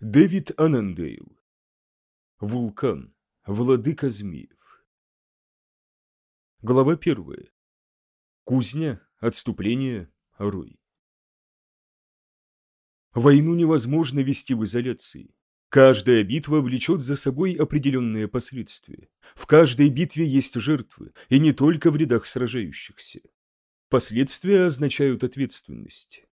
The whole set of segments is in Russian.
Дэвид Анандейл. Вулкан. Владыка змеев. Глава первая. Кузня. Отступление. Рой. Войну невозможно вести в изоляции. Каждая битва влечет за собой определенные последствия. В каждой битве есть жертвы, и не только в рядах сражающихся. Последствия означают ответственность.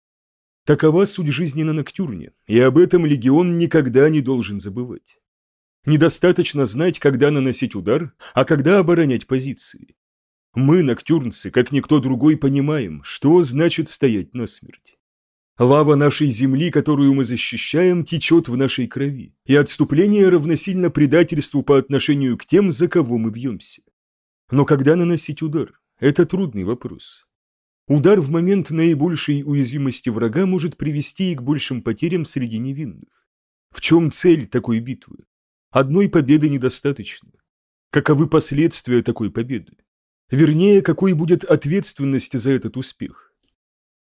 Такова суть жизни на Ноктюрне, и об этом легион никогда не должен забывать. Недостаточно знать, когда наносить удар, а когда оборонять позиции. Мы, ноктюрнцы, как никто другой, понимаем, что значит стоять насмерть. Лава нашей земли, которую мы защищаем, течет в нашей крови, и отступление равносильно предательству по отношению к тем, за кого мы бьемся. Но когда наносить удар? Это трудный вопрос. Удар в момент наибольшей уязвимости врага может привести и к большим потерям среди невинных. В чем цель такой битвы? Одной победы недостаточно. Каковы последствия такой победы? Вернее, какой будет ответственность за этот успех?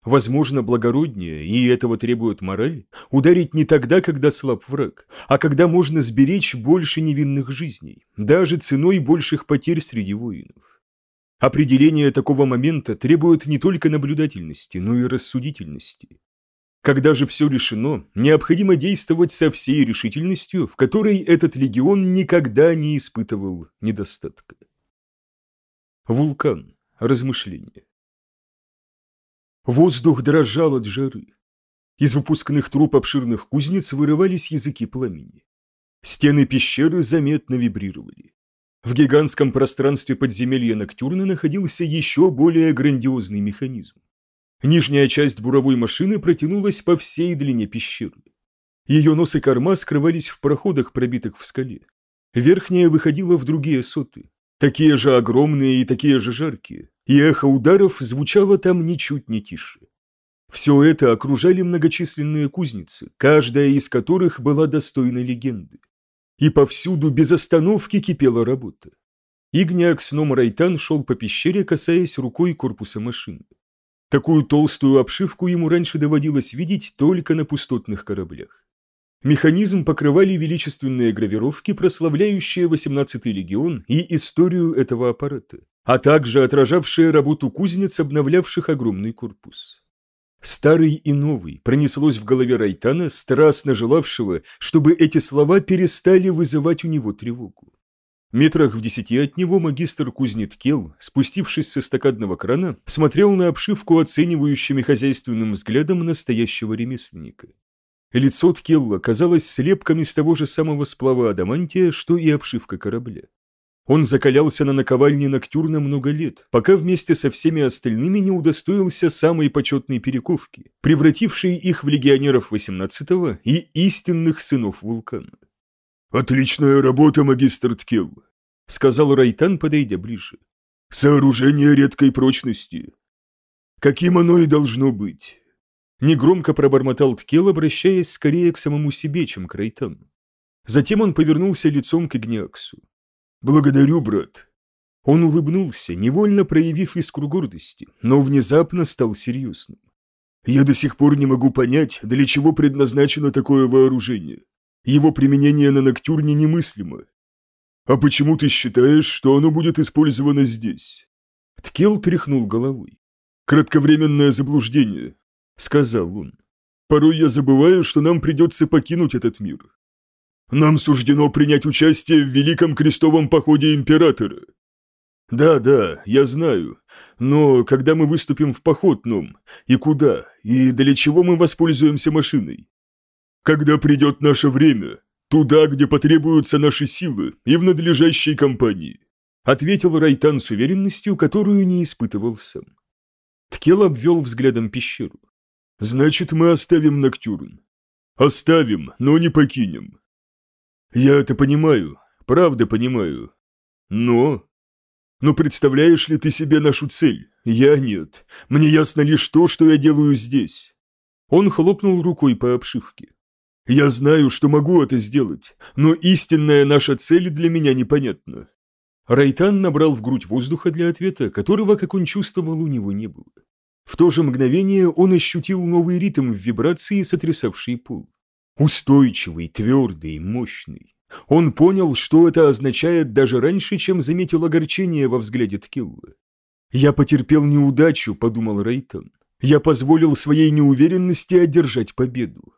Возможно, благороднее, и этого требует мораль, ударить не тогда, когда слаб враг, а когда можно сберечь больше невинных жизней, даже ценой больших потерь среди воинов. Определение такого момента требует не только наблюдательности, но и рассудительности. Когда же все решено, необходимо действовать со всей решительностью, в которой этот легион никогда не испытывал недостатка. Вулкан. Размышления. Воздух дрожал от жары. Из выпускных труб обширных кузнец вырывались языки пламени. Стены пещеры заметно вибрировали. В гигантском пространстве подземелья Ноктюрна находился еще более грандиозный механизм. Нижняя часть буровой машины протянулась по всей длине пещеры. Ее нос и корма скрывались в проходах, пробитых в скале. Верхняя выходила в другие соты, такие же огромные и такие же жаркие, и эхо ударов звучало там ничуть не тише. Все это окружали многочисленные кузницы, каждая из которых была достойной легенды и повсюду без остановки кипела работа. Игниак с Райтан шел по пещере, касаясь рукой корпуса машины. Такую толстую обшивку ему раньше доводилось видеть только на пустотных кораблях. Механизм покрывали величественные гравировки, прославляющие 18-й легион и историю этого аппарата, а также отражавшие работу кузнец, обновлявших огромный корпус. Старый и новый пронеслось в голове Райтана, страстно желавшего, чтобы эти слова перестали вызывать у него тревогу. Метрах в десяти от него магистр Кузнет Кел, спустившись со стакадного крана, смотрел на обшивку оценивающими хозяйственным взглядом настоящего ремесленника. Лицо Ткелла казалось слепком из того же самого сплава адамантия, что и обшивка корабля. Он закалялся на наковальне Ноктюрна много лет, пока вместе со всеми остальными не удостоился самой почетной перековки, превратившей их в легионеров 18-го и истинных сынов вулкана. «Отличная работа, магистр Ткел», — сказал Райтан, подойдя ближе. «Сооружение редкой прочности. Каким оно и должно быть». Негромко пробормотал Ткел, обращаясь скорее к самому себе, чем к Райтану. Затем он повернулся лицом к Игниаксу. «Благодарю, брат». Он улыбнулся, невольно проявив искру гордости, но внезапно стал серьезным. «Я до сих пор не могу понять, для чего предназначено такое вооружение. Его применение на Ноктюрне немыслимо. А почему ты считаешь, что оно будет использовано здесь?» Ткел тряхнул головой. «Кратковременное заблуждение», — сказал он. «Порой я забываю, что нам придется покинуть этот мир. Нам суждено принять участие в Великом Крестовом Походе Императора. Да, да, я знаю. Но когда мы выступим в поход, Ном, и куда, и для чего мы воспользуемся машиной? Когда придет наше время, туда, где потребуются наши силы, и в надлежащей компании. Ответил Райтан с уверенностью, которую не испытывал сам. Ткел обвел взглядом пещеру. «Значит, мы оставим Ноктюрн. Оставим, но не покинем. «Я это понимаю, правда понимаю. Но...» «Но представляешь ли ты себе нашу цель? Я нет. Мне ясно лишь то, что я делаю здесь». Он хлопнул рукой по обшивке. «Я знаю, что могу это сделать, но истинная наша цель для меня непонятна». Райтан набрал в грудь воздуха для ответа, которого, как он чувствовал, у него не было. В то же мгновение он ощутил новый ритм в вибрации, сотрясавший пол. Устойчивый, твердый, мощный. Он понял, что это означает даже раньше, чем заметил огорчение во взгляде Ткилла. «Я потерпел неудачу», — подумал Рейтон. «Я позволил своей неуверенности одержать победу».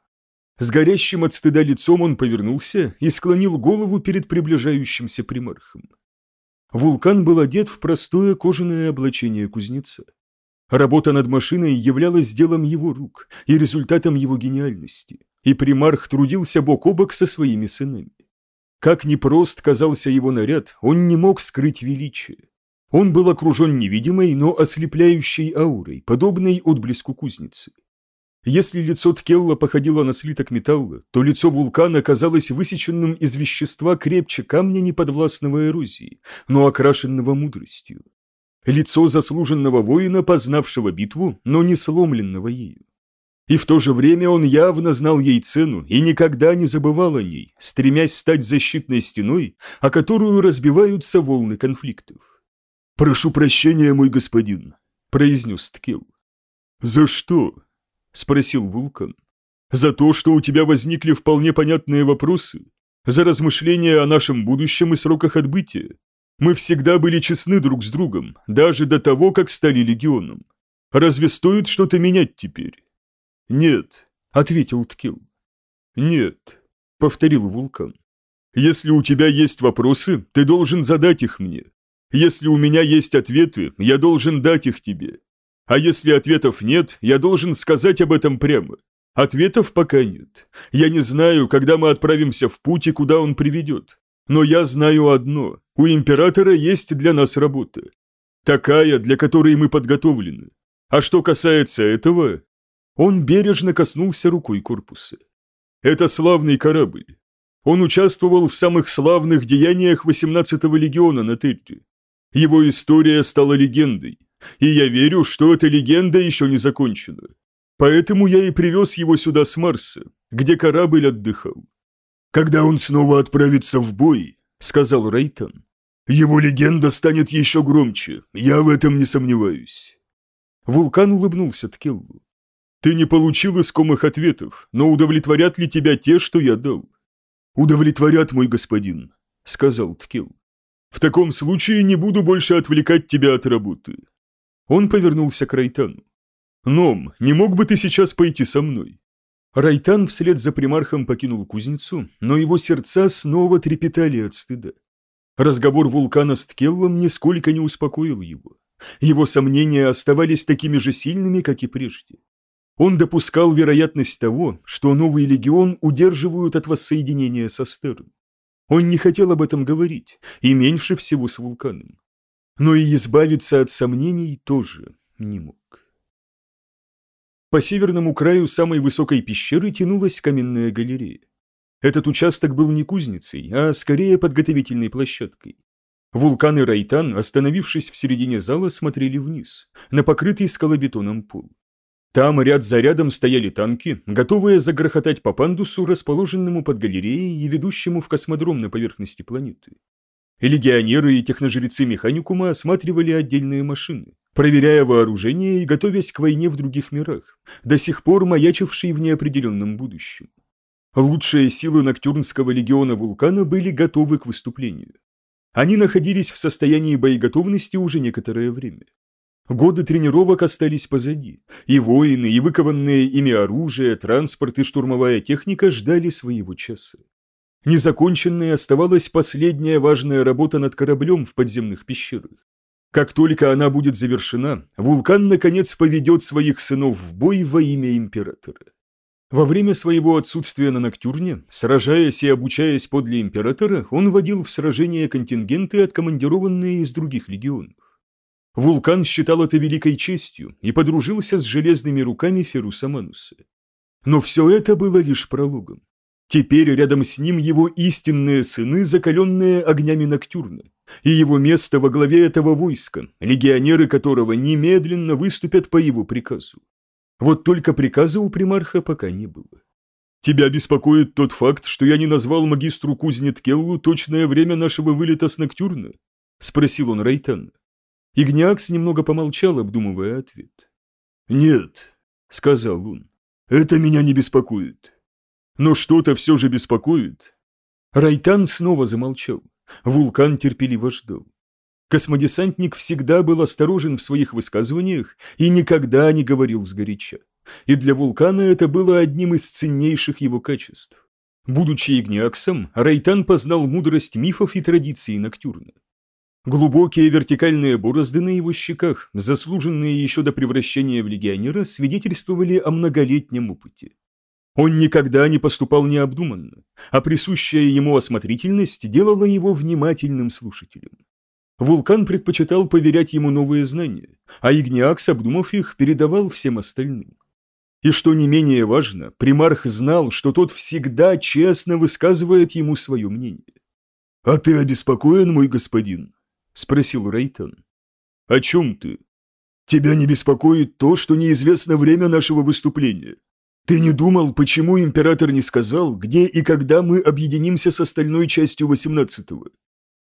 С горящим от стыда лицом он повернулся и склонил голову перед приближающимся примархом. Вулкан был одет в простое кожаное облачение кузнеца. Работа над машиной являлась делом его рук и результатом его гениальности, и примарх трудился бок о бок со своими сынами. Как непрост казался его наряд, он не мог скрыть величие. Он был окружен невидимой, но ослепляющей аурой, подобной отблеску кузницы. Если лицо Ткелла походило на слиток металла, то лицо вулкана казалось высеченным из вещества крепче камня неподвластного эрозии, но окрашенного мудростью. Лицо заслуженного воина, познавшего битву, но не сломленного ею. И в то же время он явно знал ей цену и никогда не забывал о ней, стремясь стать защитной стеной, о которую разбиваются волны конфликтов. «Прошу прощения, мой господин», — произнес Ткил. «За что?» — спросил Вулкан. «За то, что у тебя возникли вполне понятные вопросы? За размышления о нашем будущем и сроках отбытия? Мы всегда были честны друг с другом, даже до того, как стали легионом. Разве стоит что-то менять теперь?» «Нет», — ответил Ткил. «Нет», — повторил Вулкан. «Если у тебя есть вопросы, ты должен задать их мне. Если у меня есть ответы, я должен дать их тебе. А если ответов нет, я должен сказать об этом прямо. Ответов пока нет. Я не знаю, когда мы отправимся в путь и куда он приведет. Но я знаю одно. У императора есть для нас работа. Такая, для которой мы подготовлены. А что касается этого... Он бережно коснулся рукой корпуса. Это славный корабль. Он участвовал в самых славных деяниях 18-го легиона на Терре. Его история стала легендой, и я верю, что эта легенда еще не закончена. Поэтому я и привез его сюда с Марса, где корабль отдыхал. «Когда он снова отправится в бой», — сказал Рейтон, — «его легенда станет еще громче, я в этом не сомневаюсь». Вулкан улыбнулся Ткеллу. «Ты не получил искомых ответов, но удовлетворят ли тебя те, что я дал?» «Удовлетворят, мой господин», — сказал Ткелл. В таком случае не буду больше отвлекать тебя от работы». Он повернулся к Райтану. «Ном, не мог бы ты сейчас пойти со мной?» Райтан вслед за примархом покинул кузницу, но его сердца снова трепетали от стыда. Разговор вулкана с Ткеллом нисколько не успокоил его. Его сомнения оставались такими же сильными, как и прежде. Он допускал вероятность того, что новый легион удерживают от воссоединения со Стерн. Он не хотел об этом говорить, и меньше всего с вулканом. Но и избавиться от сомнений тоже не мог. По северному краю самой высокой пещеры тянулась каменная галерея. Этот участок был не кузницей, а скорее подготовительной площадкой. Вулкан и Райтан, остановившись в середине зала, смотрели вниз, на покрытый скалобетоном пол. Там ряд за рядом стояли танки, готовые загрохотать по пандусу, расположенному под галереей и ведущему в космодром на поверхности планеты. Легионеры и техножрецы механикума осматривали отдельные машины, проверяя вооружение и готовясь к войне в других мирах, до сих пор маячившей в неопределенном будущем. Лучшие силы Ноктюрнского легиона Вулкана были готовы к выступлению. Они находились в состоянии боеготовности уже некоторое время. Годы тренировок остались позади, и воины, и выкованные ими оружие, транспорт и штурмовая техника ждали своего часа. Незаконченной оставалась последняя важная работа над кораблем в подземных пещерах. Как только она будет завершена, вулкан наконец поведет своих сынов в бой во имя императора. Во время своего отсутствия на Ноктюрне, сражаясь и обучаясь подле императора, он водил в сражения контингенты, откомандированные из других легионов. Вулкан считал это великой честью и подружился с железными руками Феруса Мануса. Но все это было лишь прологом. Теперь рядом с ним его истинные сыны, закаленные огнями Ноктюрна, и его место во главе этого войска, легионеры которого немедленно выступят по его приказу. Вот только приказа у примарха пока не было. «Тебя беспокоит тот факт, что я не назвал магистру Кузнеткеллу точное время нашего вылета с Ноктюрна?» – спросил он Райтана. Игниакс немного помолчал, обдумывая ответ. «Нет», — сказал он, — «это меня не беспокоит». Но что-то все же беспокоит. Райтан снова замолчал. Вулкан терпеливо ждал. Космодесантник всегда был осторожен в своих высказываниях и никогда не говорил сгоряча. И для вулкана это было одним из ценнейших его качеств. Будучи игниаксом, Райтан познал мудрость мифов и традиций Ноктюрна. Глубокие вертикальные борозды на его щеках, заслуженные еще до превращения в легионера, свидетельствовали о многолетнем опыте. Он никогда не поступал необдуманно, а присущая ему осмотрительность делала его внимательным слушателем. Вулкан предпочитал поверять ему новые знания, а Игниакс, обдумав их, передавал всем остальным. И что не менее важно, примарх знал, что тот всегда честно высказывает ему свое мнение. «А ты обеспокоен, мой господин?» – спросил Рейтон. «О чем ты?» «Тебя не беспокоит то, что неизвестно время нашего выступления. Ты не думал, почему император не сказал, где и когда мы объединимся с остальной частью восемнадцатого?»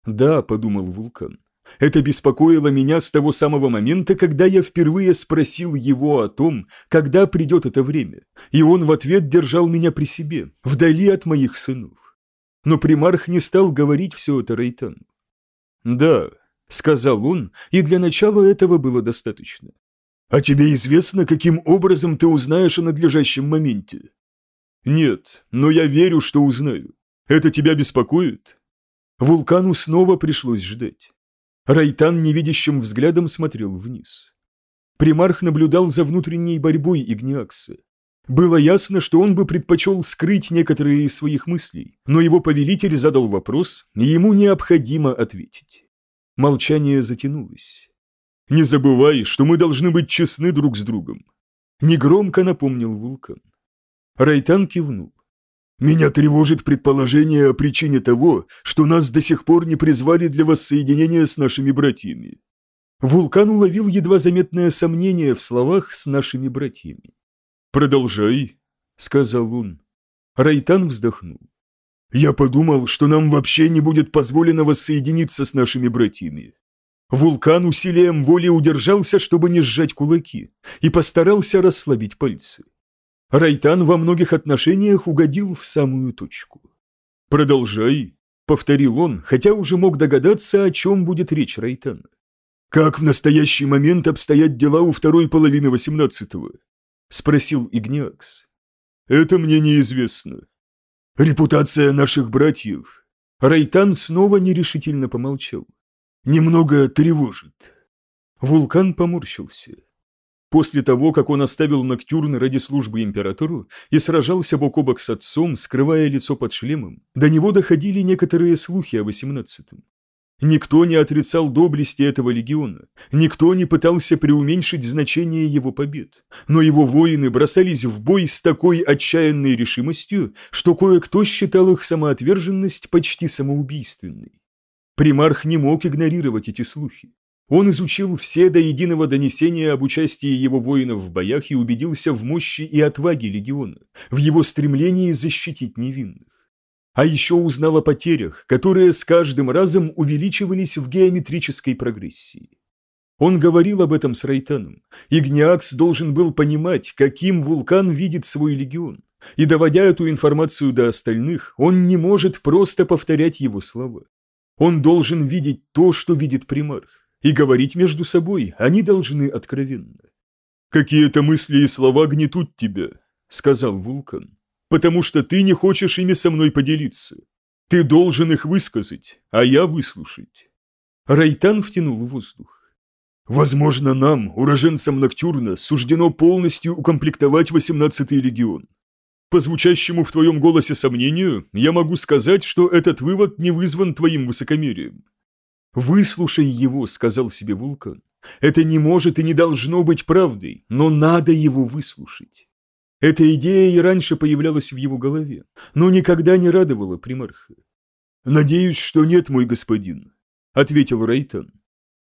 «Да», – подумал Вулкан. Это беспокоило меня с того самого момента, когда я впервые спросил его о том, когда придет это время, и он в ответ держал меня при себе, вдали от моих сынов. Но примарх не стал говорить все это Рейтану. «Да», — сказал он, и для начала этого было достаточно. «А тебе известно, каким образом ты узнаешь о надлежащем моменте?» «Нет, но я верю, что узнаю. Это тебя беспокоит?» Вулкану снова пришлось ждать. Райтан невидящим взглядом смотрел вниз. Примарх наблюдал за внутренней борьбой Игниакса. Было ясно, что он бы предпочел скрыть некоторые из своих мыслей, но его повелитель задал вопрос, и ему необходимо ответить. Молчание затянулось. «Не забывай, что мы должны быть честны друг с другом», — негромко напомнил вулкан. Райтан кивнул. Меня тревожит предположение о причине того, что нас до сих пор не призвали для воссоединения с нашими братьями. Вулкан уловил едва заметное сомнение в словах «с нашими братьями». «Продолжай», — сказал он. Райтан вздохнул. «Я подумал, что нам вообще не будет позволено воссоединиться с нашими братьями». Вулкан усилием воли удержался, чтобы не сжать кулаки, и постарался расслабить пальцы. Райтан во многих отношениях угодил в самую точку. «Продолжай», — повторил он, хотя уже мог догадаться, о чем будет речь Райтана. «Как в настоящий момент обстоят дела у второй половины восемнадцатого?» — спросил Игниакс. «Это мне неизвестно». «Репутация наших братьев...» Райтан снова нерешительно помолчал. «Немного тревожит». Вулкан поморщился. После того, как он оставил Ноктюрн ради службы императору и сражался бок о бок с отцом, скрывая лицо под шлемом, до него доходили некоторые слухи о восемнадцатом. Никто не отрицал доблести этого легиона, никто не пытался преуменьшить значение его побед, но его воины бросались в бой с такой отчаянной решимостью, что кое-кто считал их самоотверженность почти самоубийственной. Примарх не мог игнорировать эти слухи. Он изучил все до единого донесения об участии его воинов в боях и убедился в мощи и отваге легиона, в его стремлении защитить невинных. А еще узнал о потерях, которые с каждым разом увеличивались в геометрической прогрессии. Он говорил об этом с Райтаном. Игниакс должен был понимать, каким вулкан видит свой легион. И доводя эту информацию до остальных, он не может просто повторять его слова. Он должен видеть то, что видит примарх и говорить между собой они должны откровенно. «Какие-то мысли и слова гнетут тебя», — сказал Вулкан, «потому что ты не хочешь ими со мной поделиться. Ты должен их высказать, а я выслушать». Райтан втянул воздух. «Возможно, нам, уроженцам Ноктюрна, суждено полностью укомплектовать 18-й легион. По звучащему в твоем голосе сомнению, я могу сказать, что этот вывод не вызван твоим высокомерием. «Выслушай его», — сказал себе вулкан. «Это не может и не должно быть правдой, но надо его выслушать». Эта идея и раньше появлялась в его голове, но никогда не радовала примарха. «Надеюсь, что нет, мой господин», — ответил Рейтон.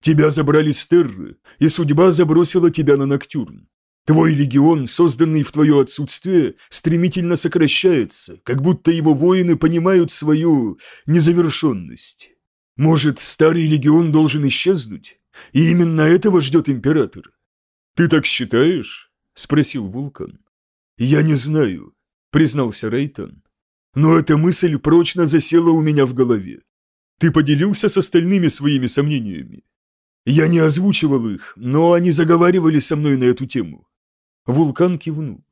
«Тебя забрали с Терры, и судьба забросила тебя на Ноктюрн. Твой легион, созданный в твое отсутствие, стремительно сокращается, как будто его воины понимают свою незавершенность. Может, старый легион должен исчезнуть? И именно этого ждет император. Ты так считаешь? Спросил Вулкан. Я не знаю. – признался Рейтон. «Но эта мысль прочно засела у меня в голове. Ты поделился с остальными своими сомнениями?» «Я не озвучивал их, но они заговаривали со мной на эту тему». Вулкан кивнул.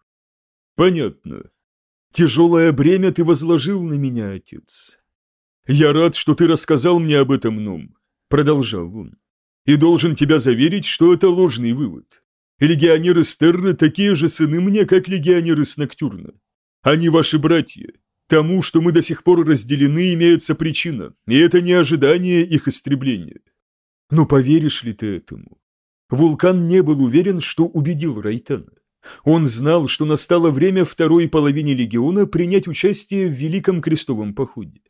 «Понятно. Тяжелое бремя ты возложил на меня, отец. Я рад, что ты рассказал мне об этом, Ном», — продолжал он. «И должен тебя заверить, что это ложный вывод. Легионеры Стерры такие же сыны мне, как легионеры с Ноктюрна. Они ваши братья. Тому, что мы до сих пор разделены, имеется причина, и это не ожидание их истребления. Но поверишь ли ты этому? Вулкан не был уверен, что убедил Райтана. Он знал, что настало время второй половине легиона принять участие в Великом Крестовом походе.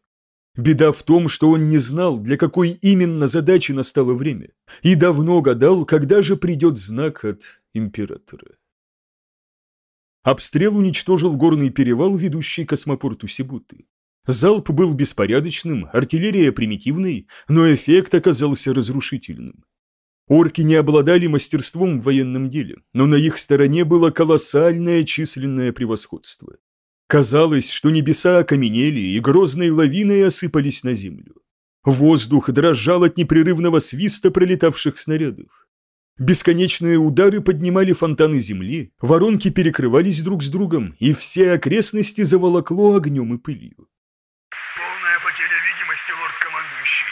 Беда в том, что он не знал, для какой именно задачи настало время, и давно гадал, когда же придет знак от императора. Обстрел уничтожил горный перевал, ведущий к космопорту Сибуты. Залп был беспорядочным, артиллерия примитивной, но эффект оказался разрушительным. Орки не обладали мастерством в военном деле, но на их стороне было колоссальное численное превосходство. Казалось, что небеса окаменели и грозной лавиной осыпались на землю. Воздух дрожал от непрерывного свиста пролетавших снарядов. Бесконечные удары поднимали фонтаны земли, воронки перекрывались друг с другом, и все окрестности заволокло огнем и пылью. Полная потеря видимости, лорд-командующий.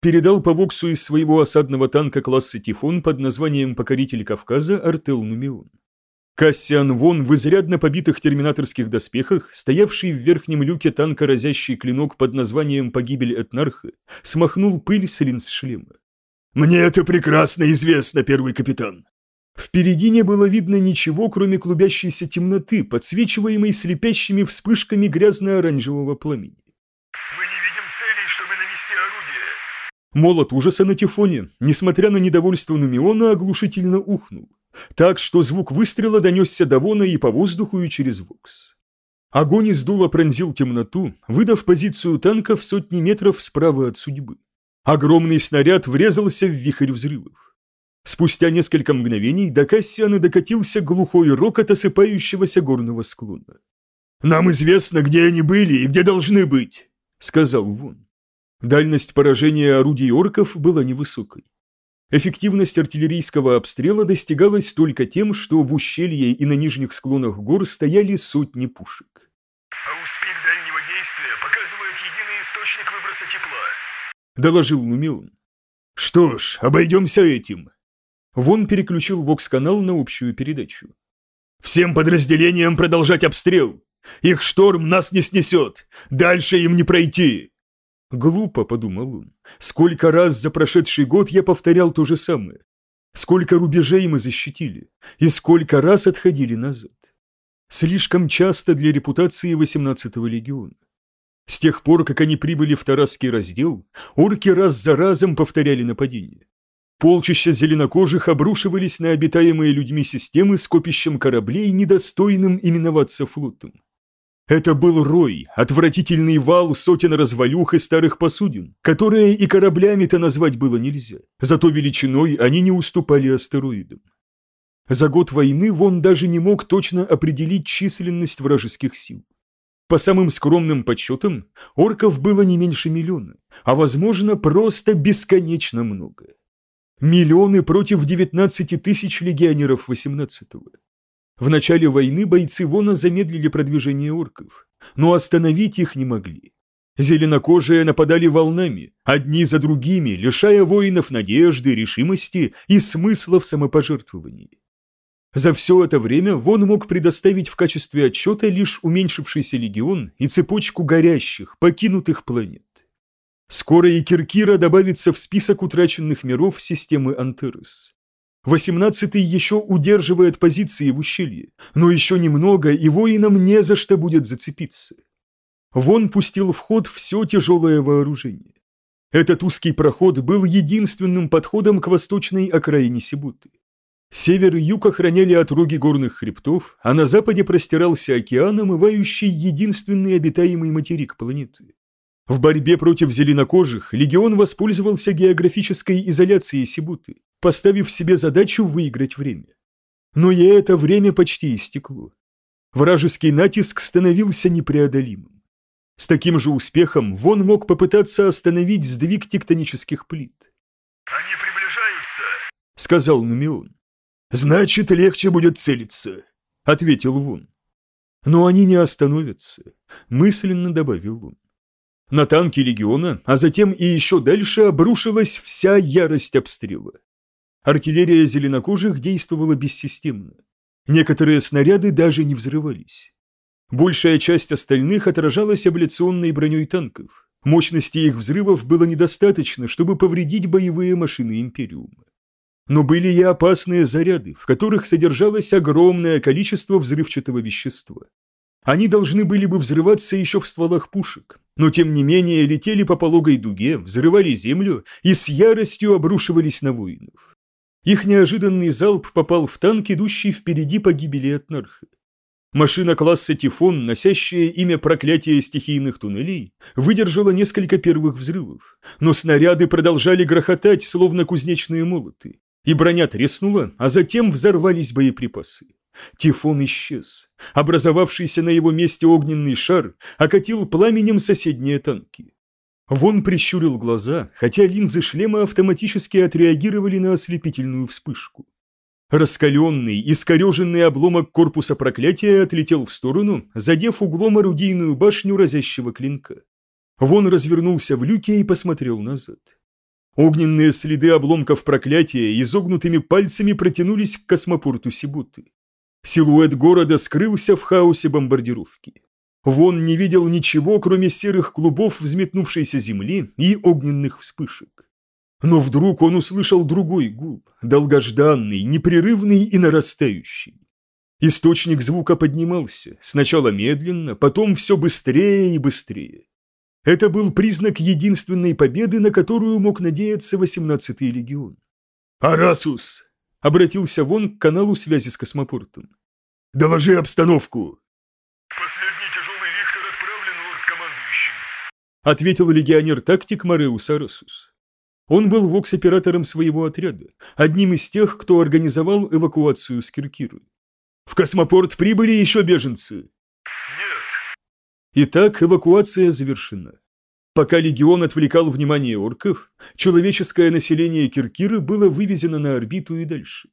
Передал по Воксу из своего осадного танка класса Тифон под названием «Покоритель Кавказа» Артел Нумион. Кассиан Вон в изрядно побитых терминаторских доспехах, стоявший в верхнем люке танка разящий клинок под названием «Погибель Этнарха», смахнул пыль с линз шлема. «Мне это прекрасно известно, первый капитан!» Впереди не было видно ничего, кроме клубящейся темноты, подсвечиваемой слепящими вспышками грязно-оранжевого пламени. Мы не видим целей, чтобы навести орудие. Молот ужаса на Тифоне, несмотря на недовольство Нумиона, оглушительно ухнул так что звук выстрела донесся до Вона и по воздуху, и через вокс. Огонь из дула пронзил темноту, выдав позицию танка в сотни метров справа от судьбы. Огромный снаряд врезался в вихрь взрывов. Спустя несколько мгновений до Кассиана докатился глухой рокот осыпающегося горного склона. «Нам известно, где они были и где должны быть», — сказал Вон. Дальность поражения орудий орков была невысокой. Эффективность артиллерийского обстрела достигалась только тем, что в ущелье и на нижних склонах гор стояли сотни пушек. А успех дальнего действия показывает единый источник выброса тепла. Доложил Нумион. «Что ж, обойдемся этим». Вон переключил вокс-канал на общую передачу. «Всем подразделениям продолжать обстрел! Их шторм нас не снесет! Дальше им не пройти!» Глупо, подумал он. Сколько раз за прошедший год я повторял то же самое. Сколько рубежей мы защитили, и сколько раз отходили назад. Слишком часто для репутации 18-го легиона. С тех пор, как они прибыли в Тарасский раздел, орки раз за разом повторяли нападение. Полчища зеленокожих обрушивались на обитаемые людьми системы с копищем кораблей, недостойным именоваться флотом. Это был рой, отвратительный вал сотен развалюх и старых посудин, которые и кораблями-то назвать было нельзя, зато величиной они не уступали астероидам. За год войны Вон даже не мог точно определить численность вражеских сил. По самым скромным подсчетам, орков было не меньше миллиона, а возможно просто бесконечно много. Миллионы против 19 тысяч легионеров 18-го. В начале войны бойцы Вона замедлили продвижение орков, но остановить их не могли. Зеленокожие нападали волнами, одни за другими, лишая воинов надежды, решимости и смысла в самопожертвовании. За все это время Вон мог предоставить в качестве отчета лишь уменьшившийся легион и цепочку горящих, покинутых планет. Скоро и Киркира добавится в список утраченных миров системы Антерес. Восемнадцатый еще удерживает позиции в ущелье, но еще немного, и воинам не за что будет зацепиться. Вон пустил в ход все тяжелое вооружение. Этот узкий проход был единственным подходом к восточной окраине Сибуты. Север и юг охраняли отроги горных хребтов, а на западе простирался океан, омывающий единственный обитаемый материк планеты. В борьбе против зеленокожих легион воспользовался географической изоляцией Сибуты поставив себе задачу выиграть время. Но и это время почти истекло. Вражеский натиск становился непреодолимым. С таким же успехом Вон мог попытаться остановить сдвиг тектонических плит. Они приближаются. — сказал Нумион. «Значит, легче будет целиться», — ответил Вон. «Но они не остановятся», — мысленно добавил он. На танки легиона, а затем и еще дальше обрушилась вся ярость обстрела. Артиллерия зеленокожих действовала бессистемно. Некоторые снаряды даже не взрывались. Большая часть остальных отражалась абляционной броней танков. Мощности их взрывов было недостаточно, чтобы повредить боевые машины Империума. Но были и опасные заряды, в которых содержалось огромное количество взрывчатого вещества. Они должны были бы взрываться еще в стволах пушек, но тем не менее летели по пологой дуге, взрывали землю и с яростью обрушивались на воинов. Их неожиданный залп попал в танк, идущий впереди погибели от Нарха. Машина класса «Тифон», носящая имя проклятия стихийных туннелей, выдержала несколько первых взрывов, но снаряды продолжали грохотать, словно кузнечные молоты, и броня треснула, а затем взорвались боеприпасы. Тифон исчез. Образовавшийся на его месте огненный шар окатил пламенем соседние танки. Вон прищурил глаза, хотя линзы шлема автоматически отреагировали на ослепительную вспышку. Раскаленный, искореженный обломок корпуса проклятия отлетел в сторону, задев углом орудийную башню разящего клинка. Вон развернулся в люке и посмотрел назад. Огненные следы обломков проклятия изогнутыми пальцами протянулись к космопорту Сибуты. Силуэт города скрылся в хаосе бомбардировки. Вон не видел ничего, кроме серых клубов взметнувшейся земли и огненных вспышек. Но вдруг он услышал другой гул, долгожданный, непрерывный и нарастающий. Источник звука поднимался, сначала медленно, потом все быстрее и быстрее. Это был признак единственной победы, на которую мог надеяться 18-й легион. «Арасус!» — обратился Вон к каналу связи с космопортом. «Доложи обстановку!» Последний Ответил легионер-тактик Мареус Арасус. Он был вокс-оператором своего отряда, одним из тех, кто организовал эвакуацию с Киркиры. «В космопорт прибыли еще беженцы!» Итак, эвакуация завершена. Пока легион отвлекал внимание орков, человеческое население Киркиры было вывезено на орбиту и дальше.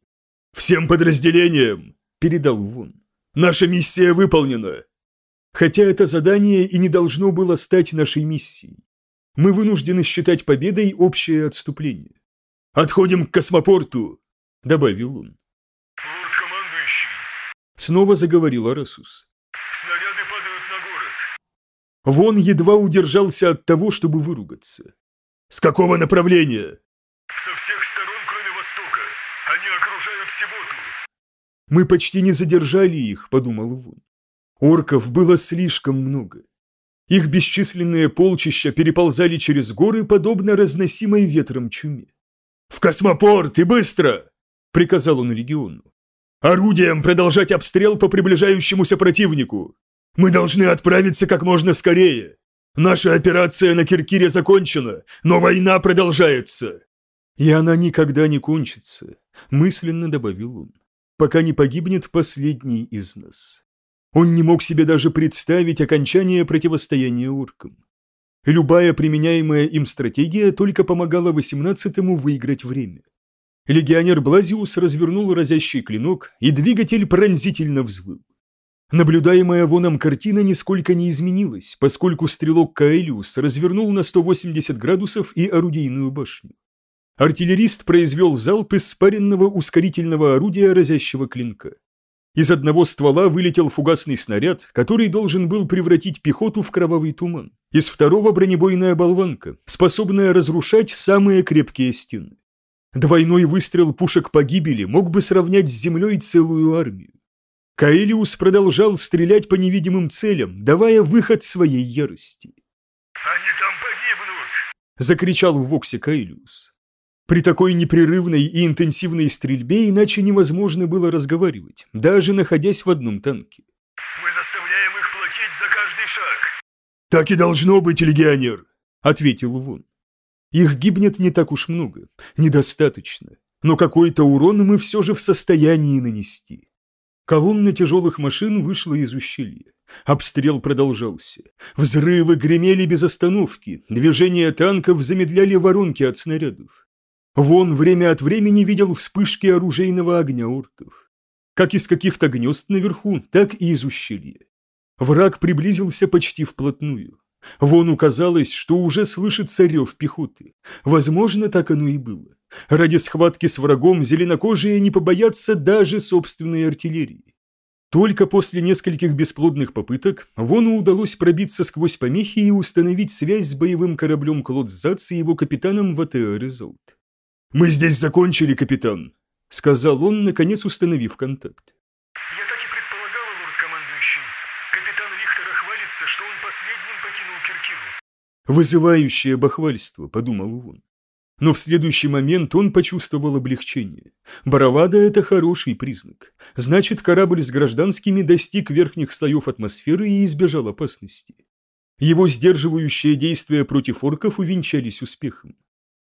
«Всем подразделениям!» – передал Вон. «Наша миссия выполнена!» Хотя это задание и не должно было стать нашей миссией. Мы вынуждены считать победой общее отступление. «Отходим к космопорту!» – добавил он. Лорд-командующий, Снова заговорил Арасус. снаряды падают на город. Вон едва удержался от того, чтобы выругаться. «С какого направления?» Со всех сторон, кроме востока. Они окружают Сиботу. Мы почти не задержали их, подумал Вон. Орков было слишком много. Их бесчисленные полчища переползали через горы, подобно разносимой ветром чуме. «В космопорт и быстро!» – приказал он легиону. «Орудием продолжать обстрел по приближающемуся противнику! Мы должны отправиться как можно скорее! Наша операция на Киркире закончена, но война продолжается!» «И она никогда не кончится», – мысленно добавил он, – «пока не погибнет последний из нас». Он не мог себе даже представить окончание противостояния оркам. Любая применяемая им стратегия только помогала 18-му выиграть время. Легионер Блазиус развернул разящий клинок, и двигатель пронзительно взвыл. Наблюдаемая воном картина нисколько не изменилась, поскольку стрелок Каэлиус развернул на 180 градусов и орудийную башню. Артиллерист произвел залп из спаренного ускорительного орудия разящего клинка. Из одного ствола вылетел фугасный снаряд, который должен был превратить пехоту в кровавый туман. Из второго бронебойная болванка, способная разрушать самые крепкие стены. Двойной выстрел пушек погибели мог бы сравнять с землей целую армию. Каэлиус продолжал стрелять по невидимым целям, давая выход своей ярости. Они там погибнут. Закричал в Воксе Каэлиус. При такой непрерывной и интенсивной стрельбе иначе невозможно было разговаривать, даже находясь в одном танке. Мы заставляем их платить за каждый шаг. «Так и должно быть, легионер!» – ответил Вон. Их гибнет не так уж много, недостаточно, но какой-то урон мы все же в состоянии нанести. Колонна тяжелых машин вышла из ущелья. Обстрел продолжался. Взрывы гремели без остановки, движение танков замедляли воронки от снарядов. Вон время от времени видел вспышки оружейного огня орков. Как из каких-то гнезд наверху, так и из ущелья. Враг приблизился почти вплотную. Вону казалось, что уже слышится рев пехоты. Возможно, так оно и было. Ради схватки с врагом зеленокожие не побоятся даже собственной артиллерии. Только после нескольких бесплодных попыток Вону удалось пробиться сквозь помехи и установить связь с боевым кораблем Клодзац и его капитаном Ватео Резолт. «Мы здесь закончили, капитан», — сказал он, наконец установив контакт. Я так и предполагал, лорд-командующий. Капитан Виктора хвалится, что он последним покинул Киркиру. «Вызывающее бахвальство», — подумал он. Но в следующий момент он почувствовал облегчение. Баровада – это хороший признак. Значит, корабль с гражданскими достиг верхних слоев атмосферы и избежал опасности. Его сдерживающие действия против орков увенчались успехом.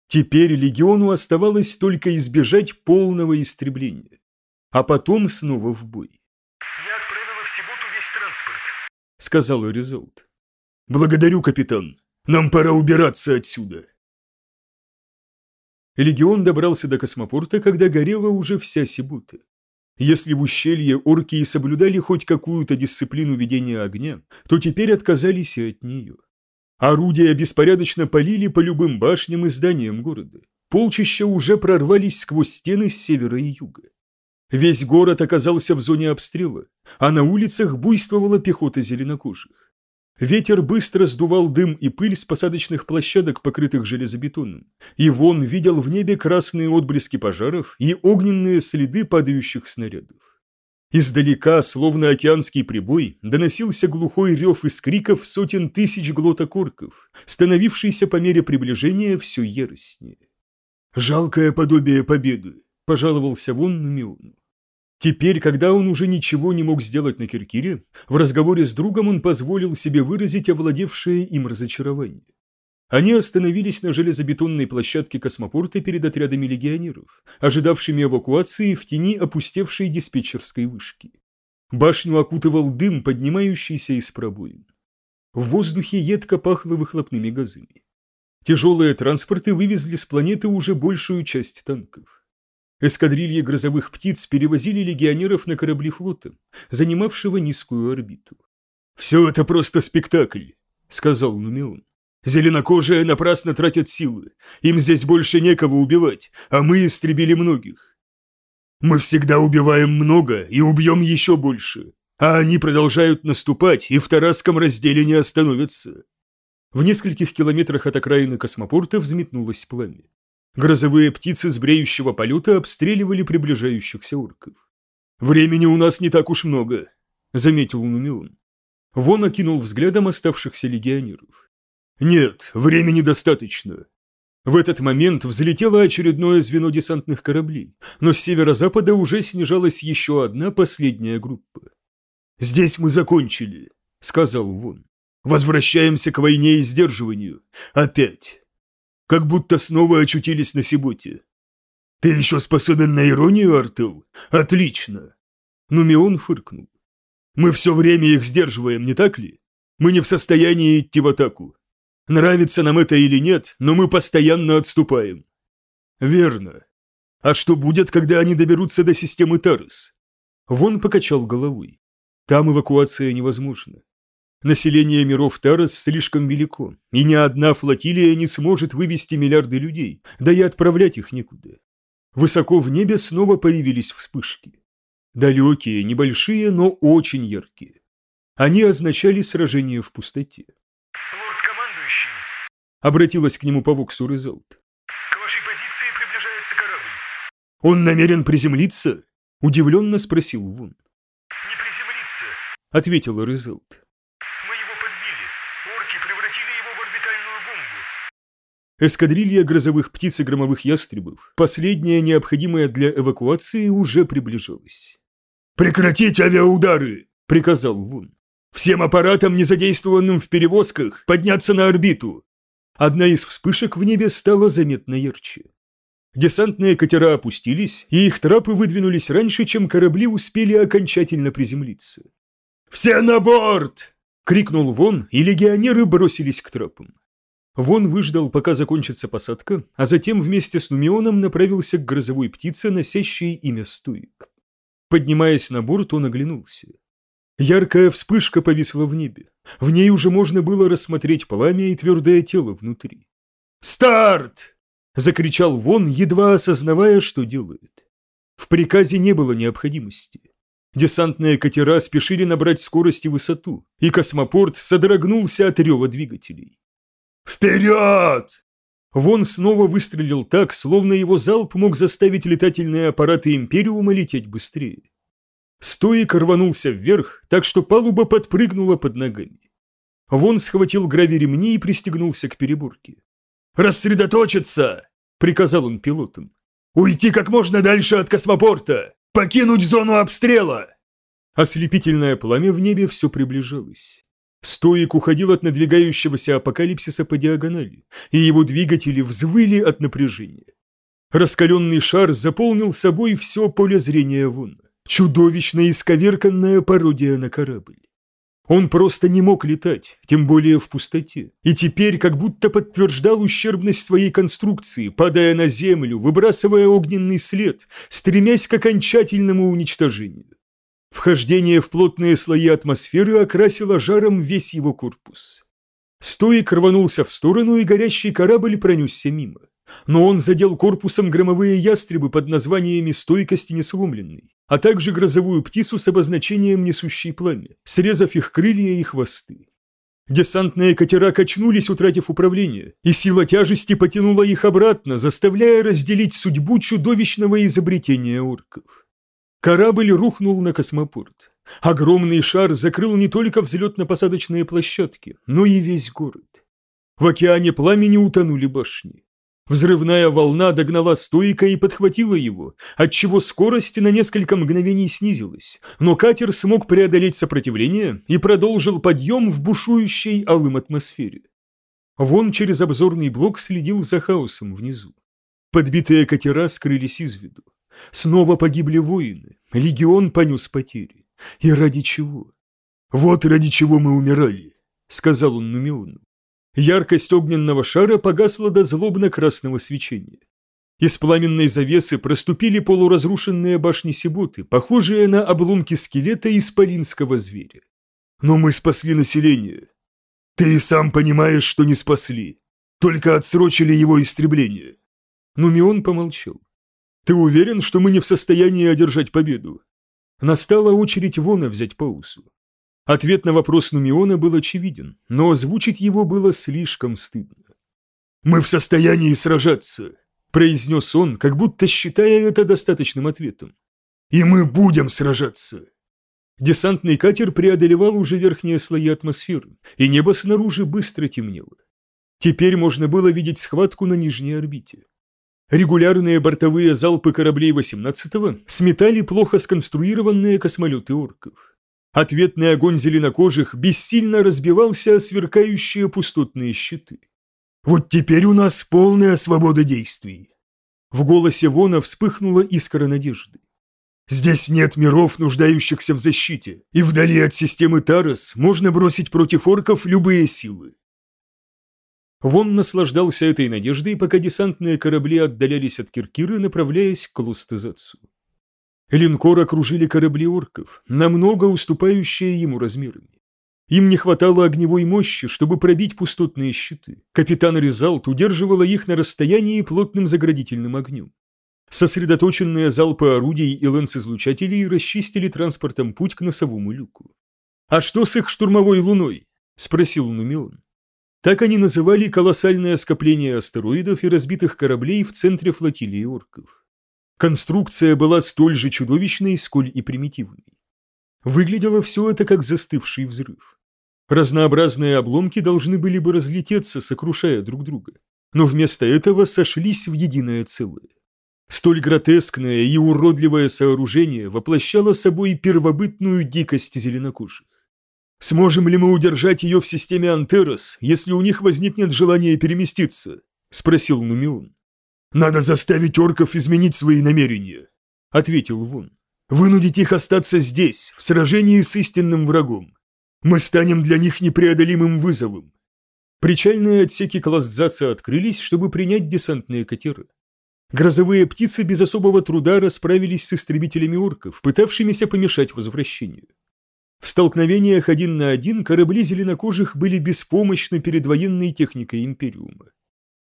Теперь легиону оставалось только избежать полного истребления. А потом снова в бой. Я отправила в Сиботу весь транспорт. — сказал Резолт. «Благодарю, капитан. Нам пора убираться отсюда». Легион добрался до космопорта, когда горела уже вся Сибута. Если в ущелье орки и соблюдали хоть какую-то дисциплину ведения огня, то теперь отказались и от нее. Орудия беспорядочно полили по любым башням и зданиям города. Полчища уже прорвались сквозь стены с севера и юга. Весь город оказался в зоне обстрела, а на улицах буйствовала пехота зеленокожих. Ветер быстро сдувал дым и пыль с посадочных площадок, покрытых железобетоном, и Вон видел в небе красные отблески пожаров и огненные следы падающих снарядов. Издалека, словно океанский прибой, доносился глухой рев из криков сотен тысяч глотокорков, становившийся по мере приближения все яростнее. «Жалкое подобие победы», – пожаловался Вон Нумиону. Теперь, когда он уже ничего не мог сделать на Киркире, в разговоре с другом он позволил себе выразить овладевшее им разочарование. Они остановились на железобетонной площадке космопорта перед отрядами легионеров, ожидавшими эвакуации в тени опустевшей диспетчерской вышки. Башню окутывал дым, поднимающийся из пробоин. В воздухе едко пахло выхлопными газами. Тяжелые транспорты вывезли с планеты уже большую часть танков. Эскадрильи грозовых птиц перевозили легионеров на корабли флота, занимавшего низкую орбиту. «Все это просто спектакль», — сказал Нумион. «Зеленокожие напрасно тратят силы. Им здесь больше некого убивать, а мы истребили многих. Мы всегда убиваем много и убьем еще больше, а они продолжают наступать и в Тараском разделе не остановятся». В нескольких километрах от окраины космопорта взметнулось пламя. Грозовые птицы с бреющего полета обстреливали приближающихся орков. «Времени у нас не так уж много», — заметил Нумион. Вон окинул взглядом оставшихся легионеров. «Нет, времени достаточно». В этот момент взлетело очередное звено десантных кораблей, но с северо-запада уже снижалась еще одна последняя группа. «Здесь мы закончили», — сказал Вон. «Возвращаемся к войне и сдерживанию. Опять» как будто снова очутились на Сиботе. «Ты еще способен на иронию, Артел? Отлично!» Нумион фыркнул. «Мы все время их сдерживаем, не так ли? Мы не в состоянии идти в атаку. Нравится нам это или нет, но мы постоянно отступаем». «Верно. А что будет, когда они доберутся до системы Тарес?» Вон покачал головой. «Там эвакуация невозможна. Население миров Тарас слишком велико, и ни одна флотилия не сможет вывести миллиарды людей, да и отправлять их некуда. Высоко в небе снова появились вспышки. Далекие, небольшие, но очень яркие. Они означали сражение в пустоте. Обратилась к нему по Воксу Резолт. к вашей позиции приближается корабль. «Он намерен приземлиться?» – удивленно спросил Вун. Не приземлиться. Ответила Резолт. Мы его подбили. Орки превратили его в орбитальную бомбу. Эскадрилья грозовых птиц и громовых ястребов, последняя необходимая для эвакуации, уже приближалась. «Прекратить авиаудары!» – приказал Вун. «Всем аппаратам, не задействованным в перевозках, подняться на орбиту!» Одна из вспышек в небе стала заметно ярче. Десантные катера опустились, и их трапы выдвинулись раньше, чем корабли успели окончательно приземлиться. «Все на борт!» — крикнул Вон, и легионеры бросились к трапам. Вон выждал, пока закончится посадка, а затем вместе с Нумионом направился к грозовой птице, носящей имя Стоик. Поднимаясь на борт, он оглянулся. Яркая вспышка повисла в небе. В ней уже можно было рассмотреть пламя и твердое тело внутри. «Старт!» – закричал Вон, едва осознавая, что делает. В приказе не было необходимости. Десантные катера спешили набрать скорость и высоту, и космопорт содрогнулся от рева двигателей. «Вперед!» Вон снова выстрелил так, словно его залп мог заставить летательные аппараты Империума лететь быстрее. Стоик рванулся вверх, так что палуба подпрыгнула под ногами. Вон схватил грави-ремни и пристегнулся к переборке. «Рассредоточиться!» — приказал он пилотам. «Уйти как можно дальше от космопорта! Покинуть зону обстрела!» Ослепительное пламя в небе все приближалось. Стоик уходил от надвигающегося апокалипсиса по диагонали, и его двигатели взвыли от напряжения. Раскаленный шар заполнил собой все поле зрения Вона. Чудовищная исковерканная пародия на корабль. Он просто не мог летать, тем более в пустоте, и теперь как будто подтверждал ущербность своей конструкции, падая на землю, выбрасывая огненный след, стремясь к окончательному уничтожению. Вхождение в плотные слои атмосферы окрасило жаром весь его корпус. Стоик рванулся в сторону, и горящий корабль пронесся мимо. Но он задел корпусом громовые ястребы под названиями «Стойкость и несломленный», а также грозовую птицу с обозначением «Несущий пламя», срезав их крылья и хвосты. Десантные катера качнулись, утратив управление, и сила тяжести потянула их обратно, заставляя разделить судьбу чудовищного изобретения орков. Корабль рухнул на космопорт. Огромный шар закрыл не только взлетно-посадочные площадки, но и весь город. В океане пламени утонули башни. Взрывная волна догнала стойка и подхватила его, отчего скорость на несколько мгновений снизилась, но катер смог преодолеть сопротивление и продолжил подъем в бушующей алым атмосфере. Вон через обзорный блок следил за хаосом внизу. Подбитые катера скрылись из виду. Снова погибли воины, легион понес потери. И ради чего? «Вот ради чего мы умирали», — сказал он Нумиону. Яркость огненного шара погасла до злобно-красного свечения. Из пламенной завесы проступили полуразрушенные башни Сиботы, похожие на обломки скелета исполинского зверя. Но мы спасли население. Ты сам понимаешь, что не спасли. Только отсрочили его истребление. Нумион помолчал. Ты уверен, что мы не в состоянии одержать победу? Настала очередь Вона взять паузу. Ответ на вопрос Нумиона был очевиден, но озвучить его было слишком стыдно. «Мы в состоянии сражаться», – произнес он, как будто считая это достаточным ответом. «И мы будем сражаться». Десантный катер преодолевал уже верхние слои атмосферы, и небо снаружи быстро темнело. Теперь можно было видеть схватку на нижней орбите. Регулярные бортовые залпы кораблей 18-го сметали плохо сконструированные космолеты орков. Ответный огонь зеленокожих бессильно разбивался о сверкающие пустотные щиты. «Вот теперь у нас полная свобода действий!» В голосе Вона вспыхнула искра надежды. «Здесь нет миров, нуждающихся в защите, и вдали от системы Тарос можно бросить против орков любые силы». Вон наслаждался этой надеждой, пока десантные корабли отдалялись от Киркиры, направляясь к Лустезацу. Линкор окружили корабли орков, намного уступающие ему размерами. Им не хватало огневой мощи, чтобы пробить пустотные щиты. Капитан Резалт удерживала их на расстоянии плотным заградительным огнем. Сосредоточенные залпы орудий и лэнс-излучателей расчистили транспортом путь к носовому люку. «А что с их штурмовой луной?» – спросил Нумион. Так они называли колоссальное скопление астероидов и разбитых кораблей в центре флотилии орков. Конструкция была столь же чудовищной, сколь и примитивной. Выглядело все это как застывший взрыв. Разнообразные обломки должны были бы разлететься, сокрушая друг друга, но вместо этого сошлись в единое целое. Столь гротескное и уродливое сооружение воплощало собой первобытную дикость зеленокожих. «Сможем ли мы удержать ее в системе Антерос, если у них возникнет желание переместиться?» – спросил Нумион. «Надо заставить орков изменить свои намерения», — ответил Вон. «Вынудить их остаться здесь, в сражении с истинным врагом. Мы станем для них непреодолимым вызовом». Причальные отсеки Кластзаца открылись, чтобы принять десантные катеры. Грозовые птицы без особого труда расправились с истребителями орков, пытавшимися помешать возвращению. В столкновениях один на один корабли зеленокожих были беспомощны перед военной техникой Империума.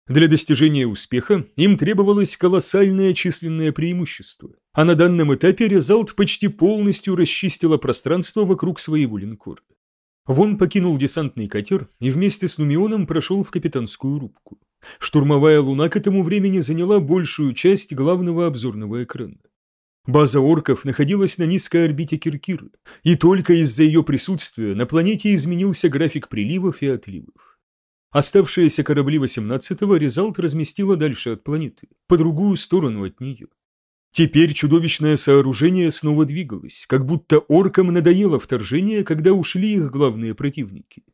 Для достижения успеха им требовалось колоссальное численное преимущество, а на данном этапе Резалт почти полностью расчистила пространство вокруг своего линкора. Вон покинул десантный катер и вместе с Нумионом прошел в капитанскую рубку. Штурмовая луна к этому времени заняла большую часть главного обзорного экрана. База орков находилась на низкой орбите Киркиры, и только из-за ее присутствия на планете изменился график приливов и отливов. Оставшиеся корабли 18-го Резалт разместила дальше от планеты, по другую сторону от нее. Теперь чудовищное сооружение снова двигалось, как будто оркам надоело вторжение, когда ушли их главные противники.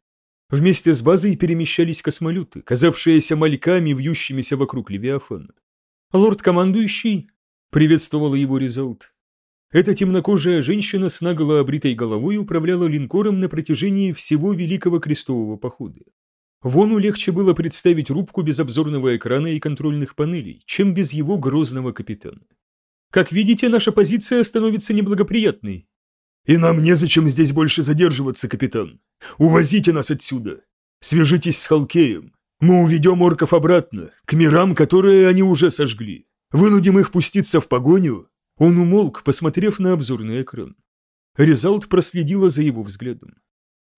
Вместе с базой перемещались космолеты, казавшиеся мальками, вьющимися вокруг Левиафана. «Лорд-командующий!» — приветствовала его Резалт. Эта темнокожая женщина с наголо обритой головой управляла линкором на протяжении всего Великого Крестового Похода. Вону легче было представить рубку без обзорного экрана и контрольных панелей, чем без его грозного капитана. Как видите, наша позиция становится неблагоприятной. И нам незачем здесь больше задерживаться, капитан. Увозите нас отсюда. Свяжитесь с Халкеем. Мы уведем орков обратно, к мирам, которые они уже сожгли. Вынудим их пуститься в погоню. Он умолк, посмотрев на обзорный экран. Резалт проследила за его взглядом.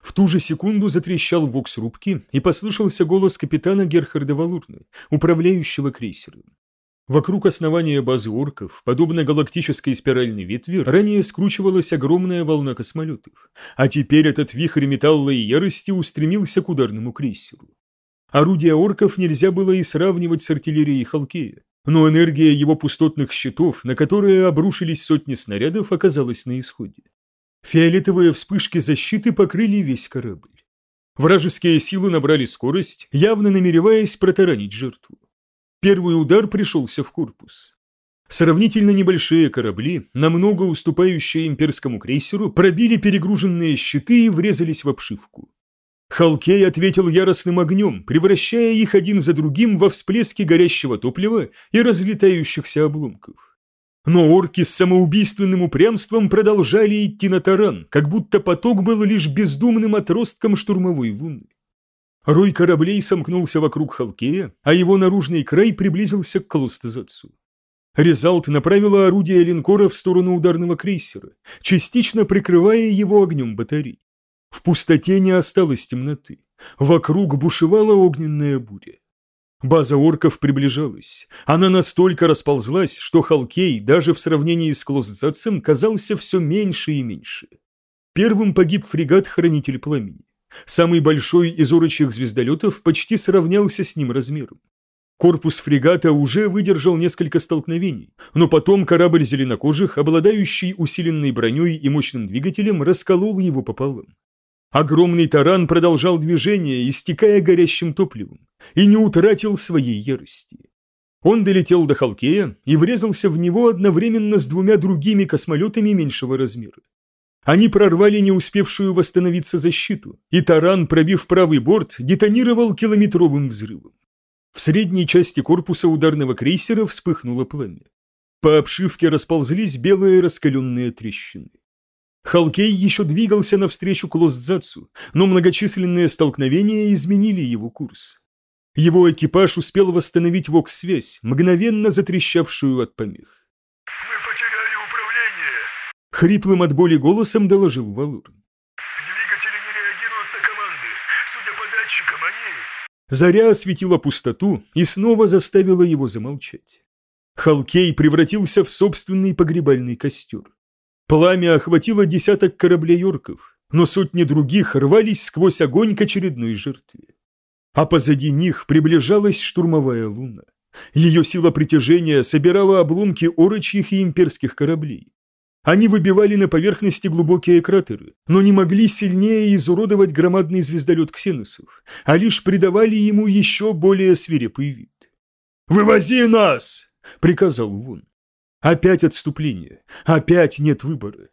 В ту же секунду затрещал вокс рубки, и послышался голос капитана Герхарда Валурны, управляющего крейсером. Вокруг основания базы орков, подобно галактической спиральной ветви, ранее скручивалась огромная волна космолетов, а теперь этот вихрь металла и ярости устремился к ударному крейсеру. Орудия орков нельзя было и сравнивать с артиллерией Халкея, но энергия его пустотных щитов, на которые обрушились сотни снарядов, оказалась на исходе. Фиолетовые вспышки защиты покрыли весь корабль. Вражеские силы набрали скорость, явно намереваясь протаранить жертву. Первый удар пришелся в корпус. Сравнительно небольшие корабли, намного уступающие имперскому крейсеру, пробили перегруженные щиты и врезались в обшивку. Халкей ответил яростным огнем, превращая их один за другим во всплески горящего топлива и разлетающихся обломков. Но орки с самоубийственным упрямством продолжали идти на таран, как будто поток был лишь бездумным отростком штурмовой луны. Рой кораблей сомкнулся вокруг Халкея, а его наружный край приблизился к Колостезацу. Резалт направила орудие линкора в сторону ударного крейсера, частично прикрывая его огнем батарей. В пустоте не осталось темноты. Вокруг бушевала огненная буря. База орков приближалась. Она настолько расползлась, что Халкей, даже в сравнении с Клозацем, казался все меньше и меньше. Первым погиб фрегат-хранитель пламени. Самый большой из орочих звездолетов почти сравнялся с ним размером. Корпус фрегата уже выдержал несколько столкновений, но потом корабль зеленокожих, обладающий усиленной броней и мощным двигателем, расколол его пополам. Огромный таран продолжал движение, истекая горящим топливом, и не утратил своей ярости. Он долетел до Халкея и врезался в него одновременно с двумя другими космолетами меньшего размера. Они прорвали не успевшую восстановиться защиту, и таран, пробив правый борт, детонировал километровым взрывом. В средней части корпуса ударного крейсера вспыхнуло пламя. По обшивке расползлись белые раскаленные трещины. Халкей еще двигался навстречу Клоздзацу, но многочисленные столкновения изменили его курс. Его экипаж успел восстановить вокс-связь, мгновенно затрещавшую от помех. Хриплым от боли голосом доложил Валур. Двигатели не реагируют на команды. Судя по датчикам, они... Заря осветила пустоту и снова заставила его замолчать. Халкей превратился в собственный погребальный костер. Пламя охватило десяток кораблей орков, но сотни других рвались сквозь огонь к очередной жертве. А позади них приближалась штурмовая луна. Ее сила притяжения собирала обломки орочьих и имперских кораблей. Они выбивали на поверхности глубокие кратеры, но не могли сильнее изуродовать громадный звездолет ксеносов, а лишь придавали ему еще более свирепый вид. «Вывози нас!» – приказал Вун. Опять отступление, опять нет выбора.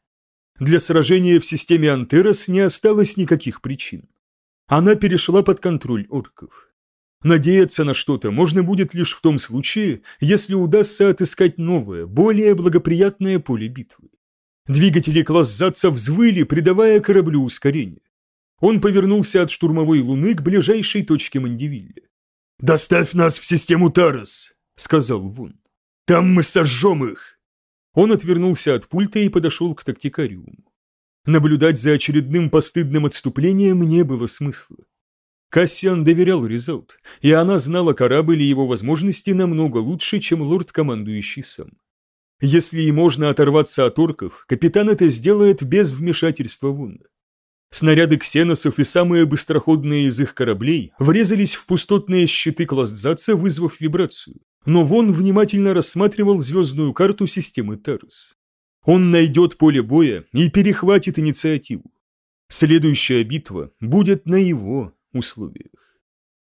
Для сражения в системе Антерос не осталось никаких причин. Она перешла под контроль орков. Надеяться на что-то можно будет лишь в том случае, если удастся отыскать новое, более благоприятное поле битвы. Двигатели классзаца взвыли, придавая кораблю ускорение. Он повернулся от штурмовой луны к ближайшей точке Мандивилля. «Доставь нас в систему Тарос», — сказал Вун. «Там мы сожжем их». Он отвернулся от пульта и подошел к тактикариуму. Наблюдать за очередным постыдным отступлением не было смысла. Кассиан доверял Резаут, и она знала корабль и его возможности намного лучше, чем лорд-командующий сам. Если и можно оторваться от орков, капитан это сделает без вмешательства Вунна. Снаряды ксеносов и самые быстроходные из их кораблей врезались в пустотные щиты классдзаца, вызвав вибрацию. Но Вон внимательно рассматривал звездную карту системы Тарус. Он найдет поле боя и перехватит инициативу. Следующая битва будет на его условиях.